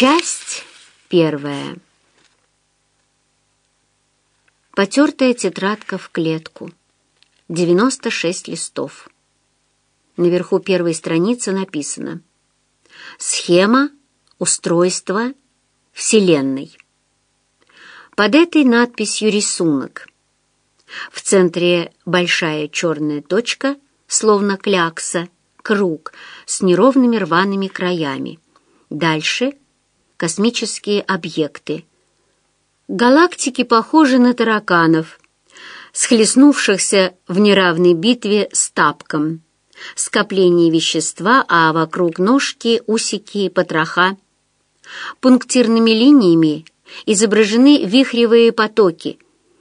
Часть первая. Потертая тетрадка в клетку. 96 листов. Наверху первой страницы написано «Схема устройства Вселенной». Под этой надписью рисунок. В центре большая черная точка, словно клякса, круг с неровными рваными краями. Дальше космические объекты. Галактики похожи на тараканов, схлестнувшихся в неравной битве с тапком. Скопление вещества, а вокруг ножки, усики, потроха. Пунктирными линиями изображены вихревые потоки,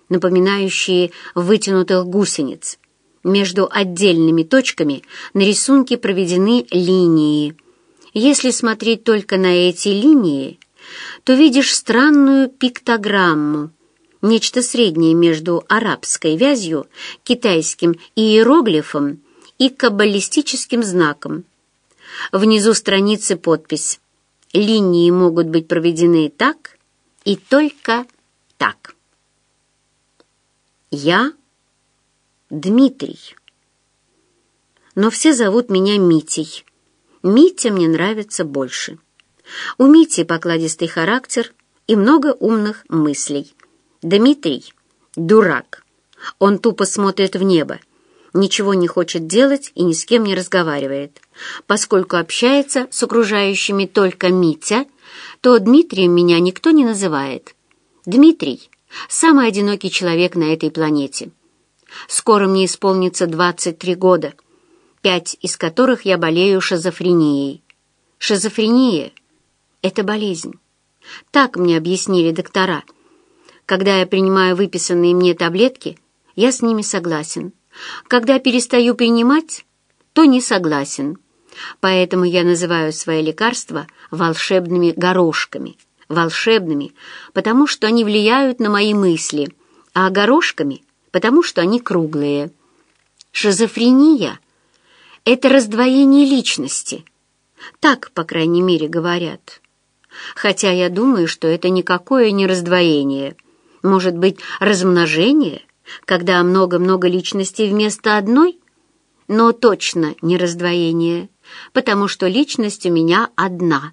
напоминающие вытянутых гусениц. Между отдельными точками на рисунке проведены линии. Если смотреть только на эти линии, то видишь странную пиктограмму, нечто среднее между арабской вязью, китайским иероглифом и каббалистическим знаком. Внизу страницы подпись «Линии могут быть проведены так и только так». Я Дмитрий. Но все зовут меня Митей. Митя мне нравится больше. У Мити покладистый характер и много умных мыслей. Дмитрий — дурак. Он тупо смотрит в небо, ничего не хочет делать и ни с кем не разговаривает. Поскольку общается с окружающими только Митя, то Дмитрием меня никто не называет. Дмитрий — самый одинокий человек на этой планете. Скоро мне исполнится 23 года, пять из которых я болею шизофренией. Шизофрения — это болезнь. Так мне объяснили доктора. Когда я принимаю выписанные мне таблетки, я с ними согласен. Когда перестаю принимать, то не согласен. Поэтому я называю свои лекарства волшебными горошками. Волшебными, потому что они влияют на мои мысли, а горошками — потому что они круглые. Шизофрения — это раздвоение личности. Так, по крайней мере, говорят. Хотя я думаю, что это никакое не раздвоение. Может быть, размножение, когда много-много личностей вместо одной? Но точно не раздвоение, потому что личность у меня одна.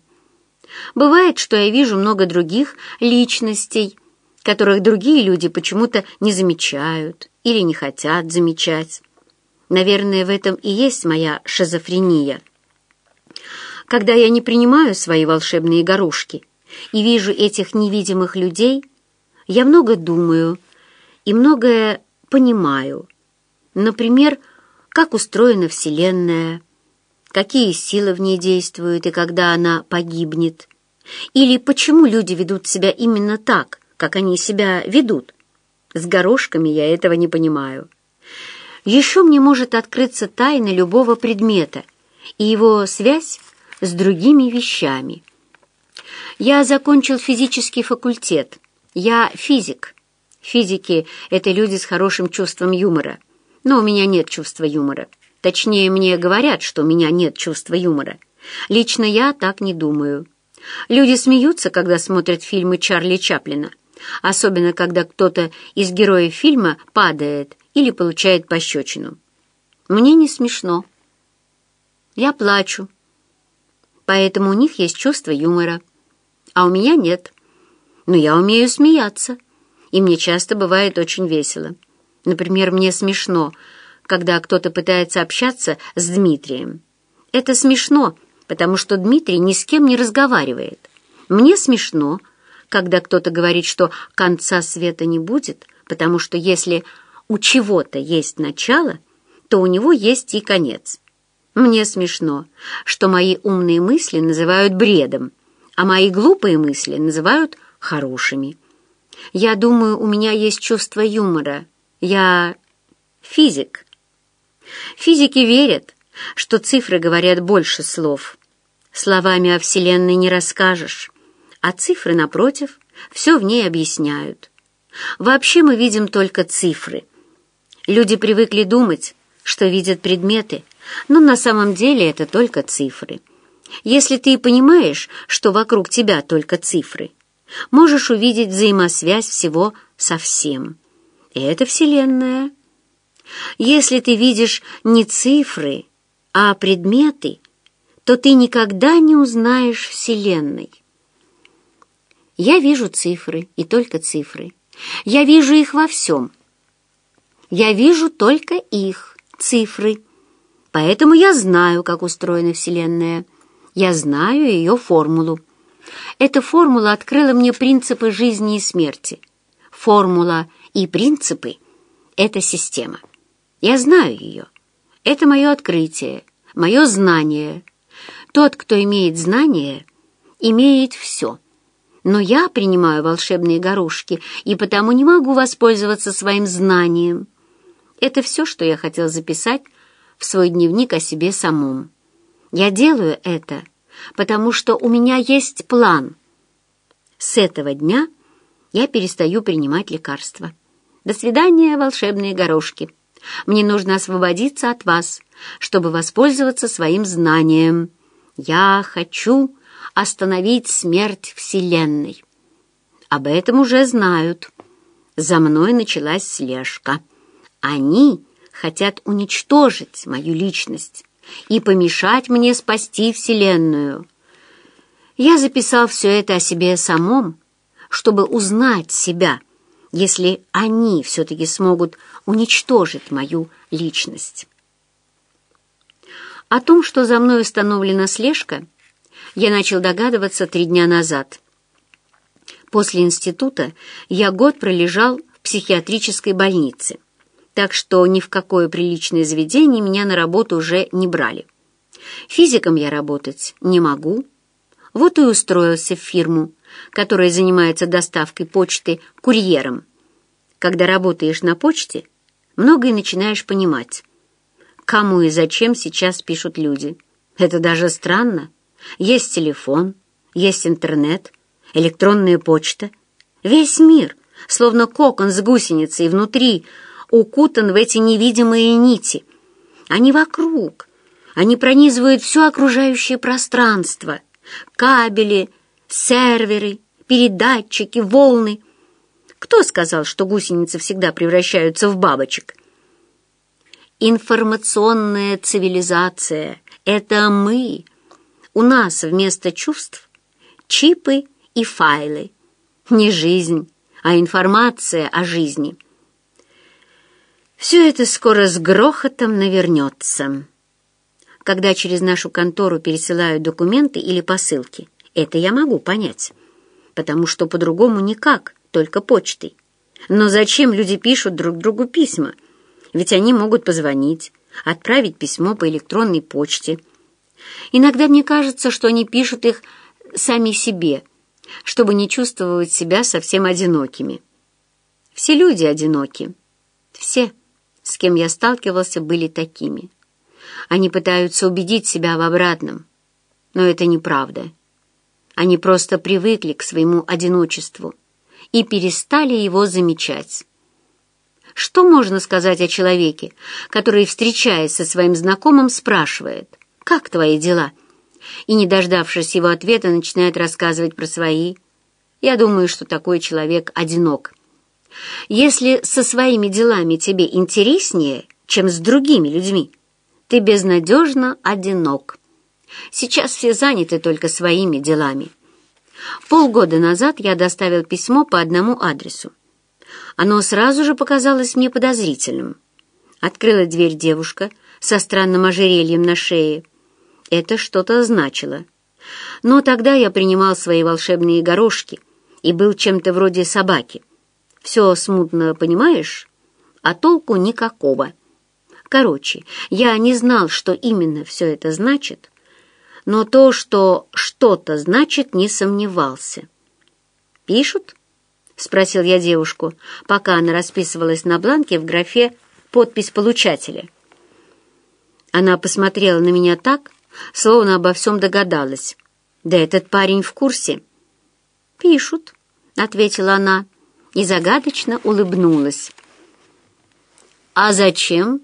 Бывает, что я вижу много других личностей, которых другие люди почему-то не замечают или не хотят замечать. Наверное, в этом и есть моя шизофрения. Когда я не принимаю свои волшебные горошки и вижу этих невидимых людей, я много думаю и многое понимаю. Например, как устроена Вселенная, какие силы в ней действуют и когда она погибнет, или почему люди ведут себя именно так, как они себя ведут. С горошками я этого не понимаю. Еще мне может открыться тайна любого предмета и его связь с другими вещами. Я закончил физический факультет. Я физик. Физики — это люди с хорошим чувством юмора. Но у меня нет чувства юмора. Точнее, мне говорят, что у меня нет чувства юмора. Лично я так не думаю. Люди смеются, когда смотрят фильмы Чарли Чаплина — особенно когда кто-то из героев фильма падает или получает пощечину. Мне не смешно. Я плачу. Поэтому у них есть чувство юмора, а у меня нет. Но я умею смеяться, и мне часто бывает очень весело. Например, мне смешно, когда кто-то пытается общаться с Дмитрием. Это смешно, потому что Дмитрий ни с кем не разговаривает. Мне смешно, когда кто-то говорит, что конца света не будет, потому что если у чего-то есть начало, то у него есть и конец. Мне смешно, что мои умные мысли называют бредом, а мои глупые мысли называют хорошими. Я думаю, у меня есть чувство юмора. Я физик. Физики верят, что цифры говорят больше слов. Словами о Вселенной не расскажешь а цифры, напротив, все в ней объясняют. Вообще мы видим только цифры. Люди привыкли думать, что видят предметы, но на самом деле это только цифры. Если ты понимаешь, что вокруг тебя только цифры, можешь увидеть взаимосвязь всего со всем. И это Вселенная. Если ты видишь не цифры, а предметы, то ты никогда не узнаешь Вселенной. Я вижу цифры, и только цифры. Я вижу их во всем. Я вижу только их, цифры. Поэтому я знаю, как устроена Вселенная. Я знаю ее формулу. Эта формула открыла мне принципы жизни и смерти. Формула и принципы — это система. Я знаю ее. Это мое открытие, мое знание. Тот, кто имеет знание, имеет все. Но я принимаю волшебные горошки и потому не могу воспользоваться своим знанием. Это все, что я хотел записать в свой дневник о себе самом. Я делаю это, потому что у меня есть план. С этого дня я перестаю принимать лекарства. До свидания, волшебные горошки. Мне нужно освободиться от вас, чтобы воспользоваться своим знанием. Я хочу остановить смерть Вселенной. Об этом уже знают. За мной началась слежка. Они хотят уничтожить мою личность и помешать мне спасти Вселенную. Я записал все это о себе самом, чтобы узнать себя, если они все-таки смогут уничтожить мою личность. О том, что за мной установлена слежка, я начал догадываться три дня назад. После института я год пролежал в психиатрической больнице, так что ни в какое приличное заведение меня на работу уже не брали. Физиком я работать не могу. Вот и устроился в фирму, которая занимается доставкой почты курьером. Когда работаешь на почте, многое начинаешь понимать. Кому и зачем сейчас пишут люди. Это даже странно. Есть телефон, есть интернет, электронная почта. Весь мир, словно кокон с гусеницей внутри, укутан в эти невидимые нити. Они вокруг, они пронизывают все окружающее пространство. Кабели, серверы, передатчики, волны. Кто сказал, что гусеницы всегда превращаются в бабочек? Информационная цивилизация — это мы, у нас вместо чувств чипы и файлы. Не жизнь, а информация о жизни. Все это скоро с грохотом навернется. Когда через нашу контору пересылают документы или посылки, это я могу понять, потому что по-другому никак, только почтой. Но зачем люди пишут друг другу письма? Ведь они могут позвонить, отправить письмо по электронной почте – Иногда мне кажется, что они пишут их сами себе, чтобы не чувствовать себя совсем одинокими. Все люди одиноки. Все, с кем я сталкивался, были такими. Они пытаются убедить себя в обратном, но это неправда. Они просто привыкли к своему одиночеству и перестали его замечать. Что можно сказать о человеке, который, встречаясь со своим знакомым, спрашивает – «Как твои дела?» И, не дождавшись его ответа, начинает рассказывать про свои. Я думаю, что такой человек одинок. Если со своими делами тебе интереснее, чем с другими людьми, ты безнадежно одинок. Сейчас все заняты только своими делами. Полгода назад я доставил письмо по одному адресу. Оно сразу же показалось мне подозрительным. Открыла дверь девушка со странным ожерельем на шее это что-то значило. Но тогда я принимал свои волшебные горошки и был чем-то вроде собаки. Все смутно понимаешь, а толку никакого. Короче, я не знал, что именно все это значит, но то, что что-то значит, не сомневался. «Пишут?» — спросил я девушку, пока она расписывалась на бланке в графе «Подпись получателя». Она посмотрела на меня так, словно обо всем догадалась. «Да этот парень в курсе». «Пишут», — ответила она и загадочно улыбнулась. «А зачем?»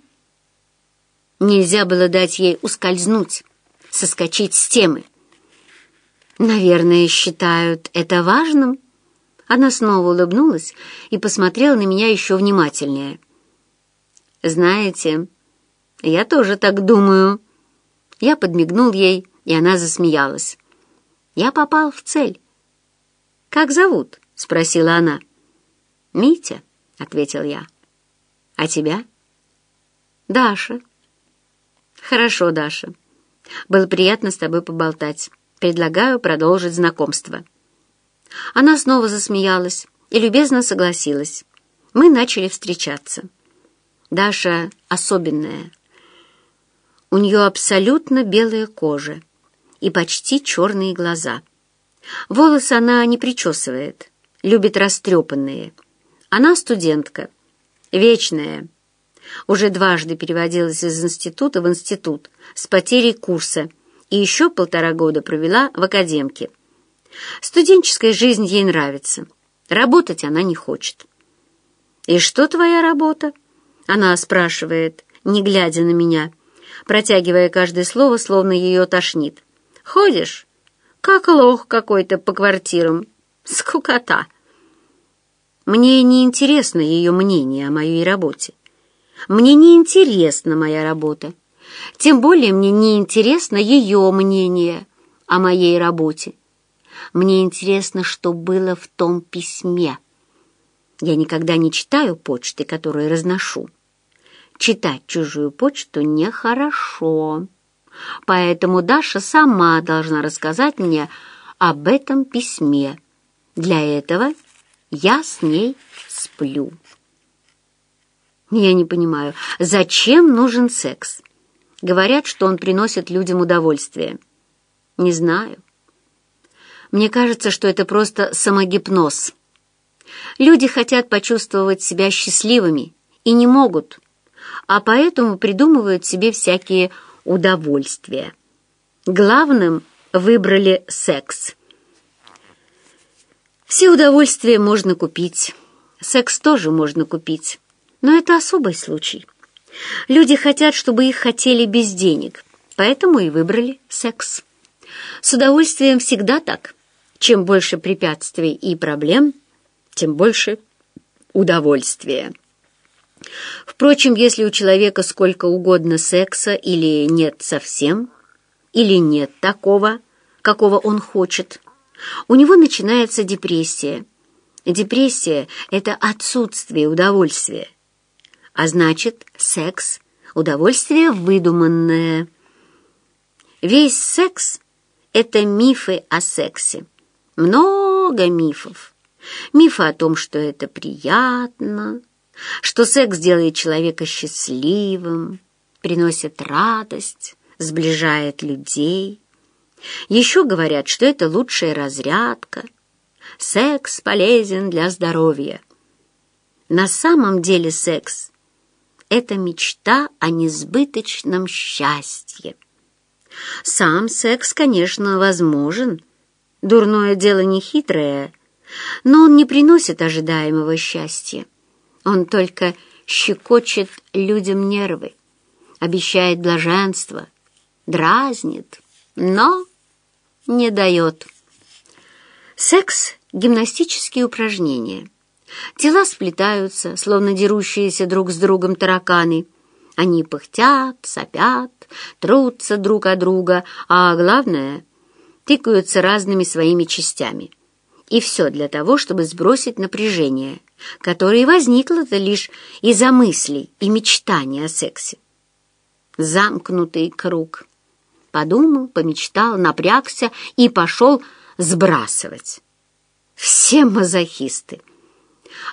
Нельзя было дать ей ускользнуть, соскочить с темы. Наверное, считают это важным. Она снова улыбнулась и посмотрела на меня еще внимательнее. «Знаете, я тоже так думаю». Я подмигнул ей, и она засмеялась. Я попал в цель. «Как зовут?» — спросила она. «Митя», — ответил я. «А тебя?» «Даша». «Хорошо, Даша. Было приятно с тобой поболтать. Предлагаю продолжить знакомство». Она снова засмеялась и любезно согласилась. Мы начали встречаться. Даша особенная. У нее абсолютно белая кожа и почти черные глаза. Волосы она не причесывает, любит растрепанные. Она студентка, вечная. Уже дважды переводилась из института в институт с потерей курса и еще полтора года провела в академке. Студенческая жизнь ей нравится. Работать она не хочет. «И что твоя работа?» Она спрашивает, не глядя на меня, протягивая каждое слово, словно ее тошнит. «Ходишь, как лох какой-то по квартирам. Скукота!» Мне не интересно ее мнение о моей работе. Мне не интересна моя работа. Тем более мне не интересно ее мнение о моей работе. Мне интересно, что было в том письме. Я никогда не читаю почты, которые разношу. Читать чужую почту нехорошо. Поэтому Даша сама должна рассказать мне об этом письме. Для этого я с ней сплю. Я не понимаю, зачем нужен секс? Говорят, что он приносит людям удовольствие. Не знаю. Мне кажется, что это просто самогипноз. Люди хотят почувствовать себя счастливыми и не могут, а поэтому придумывают себе всякие удовольствия. Главным выбрали секс. Все удовольствия можно купить, секс тоже можно купить, но это особый случай. Люди хотят, чтобы их хотели без денег, поэтому и выбрали секс. С удовольствием всегда так – чем больше препятствий и проблем, тем больше удовольствия. Впрочем, если у человека сколько угодно секса или нет совсем, или нет такого, какого он хочет, у него начинается депрессия. Депрессия — это отсутствие удовольствия. А значит, секс — удовольствие выдуманное. Весь секс — это мифы о сексе много мифов. Мифы о том, что это приятно, что секс делает человека счастливым, приносит радость, сближает людей. Еще говорят, что это лучшая разрядка. Секс полезен для здоровья. На самом деле секс — это мечта о несбыточном счастье. Сам секс, конечно, возможен — Дурное дело не хитрое, но он не приносит ожидаемого счастья. Он только щекочет людям нервы, обещает блаженство, дразнит, но не дает. Секс — гимнастические упражнения. Тела сплетаются, словно дерущиеся друг с другом тараканы. Они пыхтят, сопят, трутся друг о друга, а главное — тыкаются разными своими частями. И все для того, чтобы сбросить напряжение, которое возникло-то лишь из-за мыслей и мечтаний о сексе. Замкнутый круг. Подумал, помечтал, напрягся и пошел сбрасывать. Все мазохисты.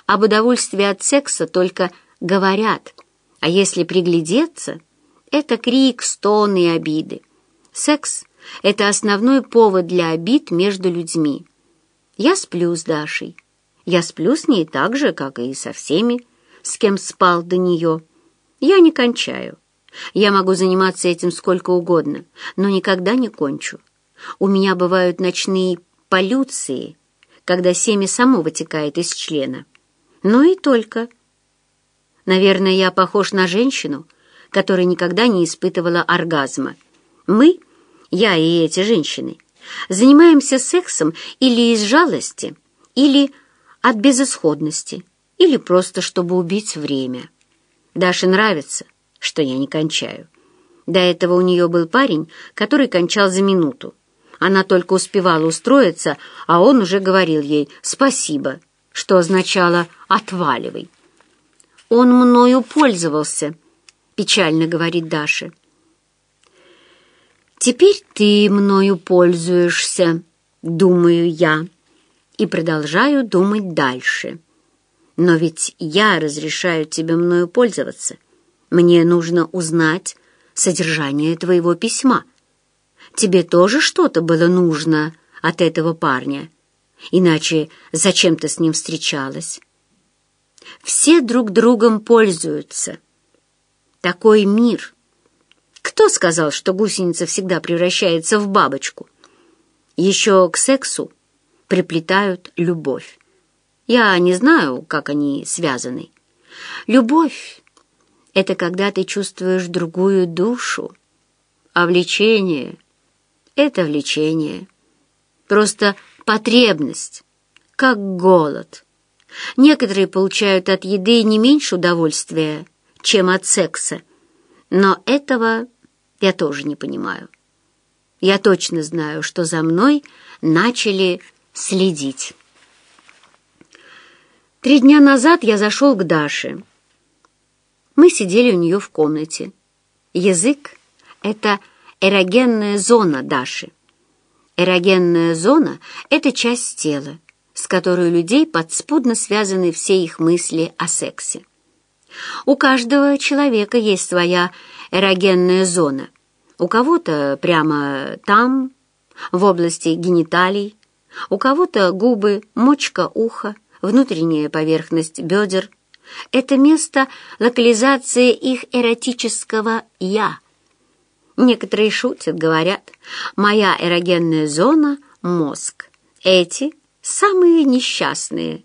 Об удовольствии от секса только говорят, а если приглядеться, это крик, стоны и обиды. Секс это основной повод для обид между людьми. Я сплю с Дашей. Я сплю с ней так же, как и со всеми, с кем спал до нее. Я не кончаю. Я могу заниматься этим сколько угодно, но никогда не кончу. У меня бывают ночные полюции, когда семя само вытекает из члена. Но и только. Наверное, я похож на женщину, которая никогда не испытывала оргазма. Мы — я и эти женщины, Занимаемся сексом или из жалости, или от безысходности, или просто чтобы убить время. Даше нравится, что я не кончаю. До этого у нее был парень, который кончал за минуту. Она только успевала устроиться, а он уже говорил ей «спасибо», что означало «отваливай». «Он мною пользовался», — печально говорит Даша. «Теперь ты мною пользуешься», — думаю я, и продолжаю думать дальше. «Но ведь я разрешаю тебе мною пользоваться. Мне нужно узнать содержание твоего письма. Тебе тоже что-то было нужно от этого парня? Иначе зачем ты с ним встречалась?» Все друг другом пользуются. Такой мир — кто сказал, что гусеница всегда превращается в бабочку? Еще к сексу приплетают любовь. Я не знаю, как они связаны. Любовь — это когда ты чувствуешь другую душу, а влечение — это влечение. Просто потребность, как голод. Некоторые получают от еды не меньше удовольствия, чем от секса, но этого я тоже не понимаю. Я точно знаю, что за мной начали следить. Три дня назад я зашел к Даше. Мы сидели у нее в комнате. Язык — это эрогенная зона Даши. Эрогенная зона — это часть тела, с которой у людей подспудно связаны все их мысли о сексе. У каждого человека есть своя эрогенная зона. У кого-то прямо там, в области гениталий, у кого-то губы, мочка уха, внутренняя поверхность бедер. Это место локализации их эротического «я». Некоторые шутят, говорят, «моя эрогенная зона — мозг». Эти — самые несчастные.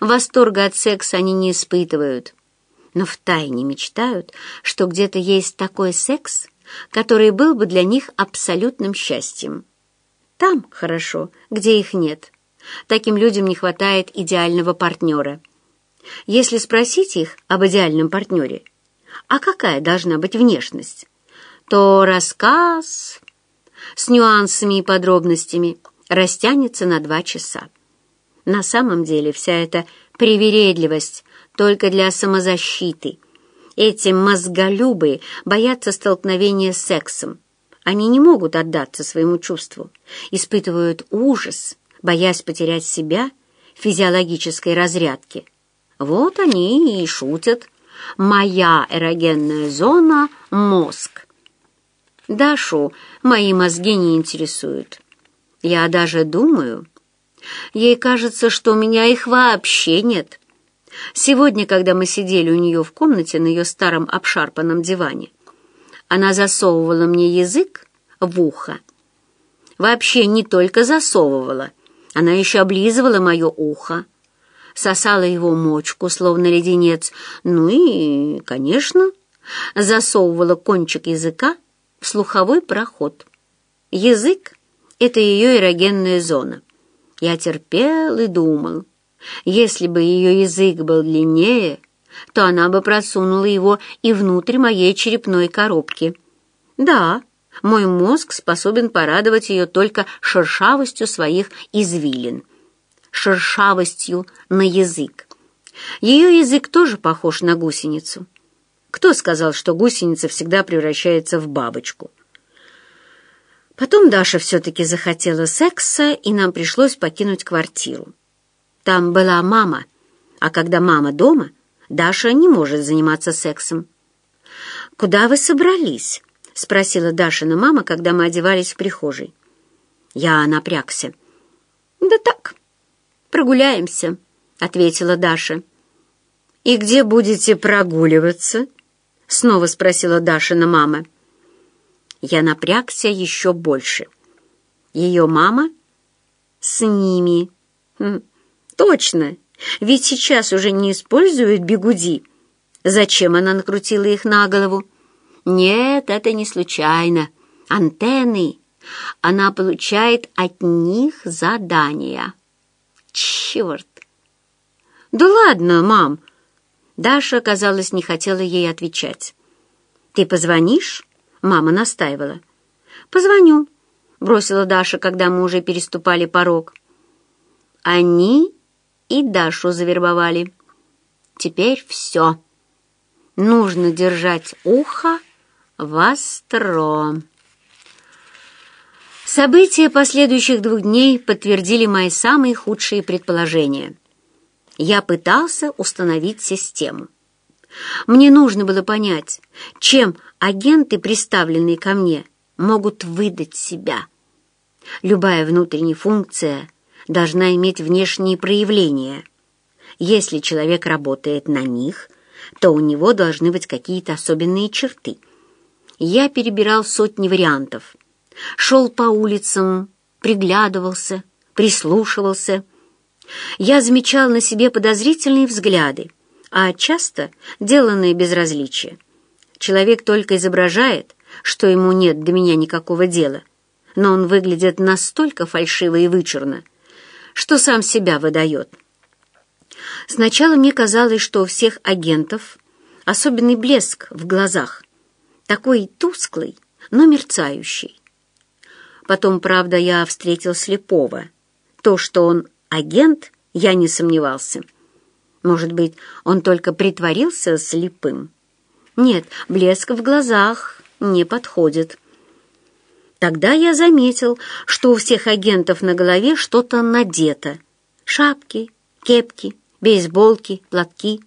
Восторга от секса они не испытывают но втайне мечтают, что где-то есть такой секс, который был бы для них абсолютным счастьем. Там хорошо, где их нет. Таким людям не хватает идеального партнера. Если спросить их об идеальном партнере, а какая должна быть внешность, то рассказ с нюансами и подробностями растянется на два часа. На самом деле вся эта привередливость только для самозащиты. Эти мозголюбы боятся столкновения с сексом. Они не могут отдаться своему чувству, испытывают ужас, боясь потерять себя в физиологической разрядке. Вот они и шутят. «Моя эрогенная зона — мозг». Дашу мои мозги не интересуют. Я даже думаю, ей кажется, что у меня их вообще нет. Сегодня, когда мы сидели у нее в комнате на ее старом обшарпанном диване, она засовывала мне язык в ухо. Вообще не только засовывала, она еще облизывала мое ухо, сосала его мочку, словно леденец, ну и, конечно, засовывала кончик языка в слуховой проход. Язык — это ее эрогенная зона. Я терпел и думал, если бы ее язык был длиннее, то она бы просунула его и внутрь моей черепной коробки. Да, мой мозг способен порадовать ее только шершавостью своих извилин, шершавостью на язык. Ее язык тоже похож на гусеницу. Кто сказал, что гусеница всегда превращается в бабочку? Потом Даша все-таки захотела секса, и нам пришлось покинуть квартиру. Там была мама, а когда мама дома, Даша не может заниматься сексом. «Куда вы собрались?» — спросила Дашина мама, когда мы одевались в прихожей. Я напрягся. «Да так, прогуляемся», — ответила Даша. «И где будете прогуливаться?» — снова спросила Дашина мама. Я напрягся еще больше. Ее мама с ними. Хм. Точно, ведь сейчас уже не используют бигуди. Зачем она накрутила их на голову? Нет, это не случайно. Антенны, Она получает от них задания. Черт! Да ладно, мам! Даша, казалось, не хотела ей отвечать. «Ты позвонишь?» — мама настаивала. «Позвоню», — бросила Даша, когда мы уже переступали порог. Они и Дашу завербовали. Теперь все. Нужно держать ухо востро. События последующих двух дней подтвердили мои самые худшие предположения. Я пытался установить систему. Мне нужно было понять, чем агенты, приставленные ко мне, могут выдать себя. Любая внутренняя функция должна иметь внешние проявления. Если человек работает на них, то у него должны быть какие-то особенные черты. Я перебирал сотни вариантов. Шел по улицам, приглядывался, прислушивался. Я замечал на себе подозрительные взгляды, а часто деланное безразличие. Человек только изображает, что ему нет до меня никакого дела, но он выглядит настолько фальшиво и вычурно, что сам себя выдает. Сначала мне казалось, что у всех агентов особенный блеск в глазах, такой тусклый, но мерцающий. Потом, правда, я встретил слепого. То, что он агент, я не сомневался. Может быть, он только притворился слепым? Нет, блеск в глазах не подходит. Тогда я заметил, что у всех агентов на голове что-то надето. Шапки, кепки, бейсболки, платки.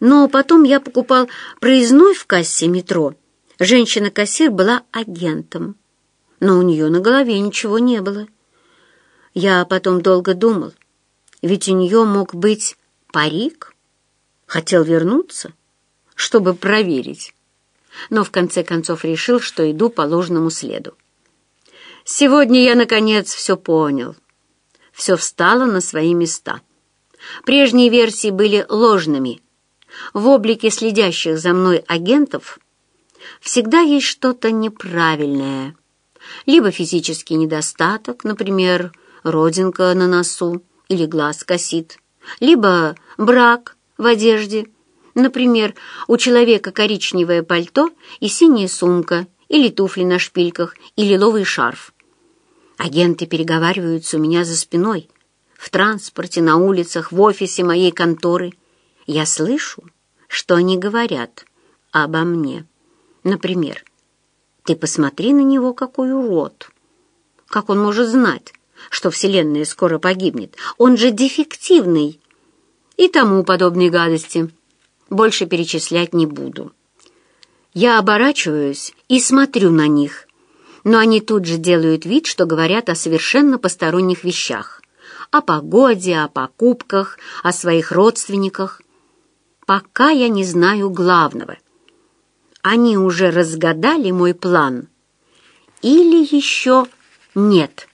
Но потом я покупал проездной в кассе метро. Женщина-кассир была агентом, но у нее на голове ничего не было. Я потом долго думал, ведь у нее мог быть парик. Хотел вернуться, чтобы проверить, но в конце концов решил, что иду по ложному следу. Сегодня я, наконец, все понял. Все встало на свои места. Прежние версии были ложными. В облике следящих за мной агентов всегда есть что-то неправильное. Либо физический недостаток, например, родинка на носу или глаз косит, либо брак в одежде. Например, у человека коричневое пальто и синяя сумка, или туфли на шпильках, и лиловый шарф. Агенты переговариваются у меня за спиной, в транспорте, на улицах, в офисе моей конторы. Я слышу, что они говорят обо мне. Например, «Ты посмотри на него, какой урод! Как он может знать, что Вселенная скоро погибнет? Он же дефективный!» и тому подобные гадости. Больше перечислять не буду. Я оборачиваюсь и смотрю на них, но они тут же делают вид, что говорят о совершенно посторонних вещах. О погоде, о покупках, о своих родственниках. Пока я не знаю главного. Они уже разгадали мой план? Или еще нет?»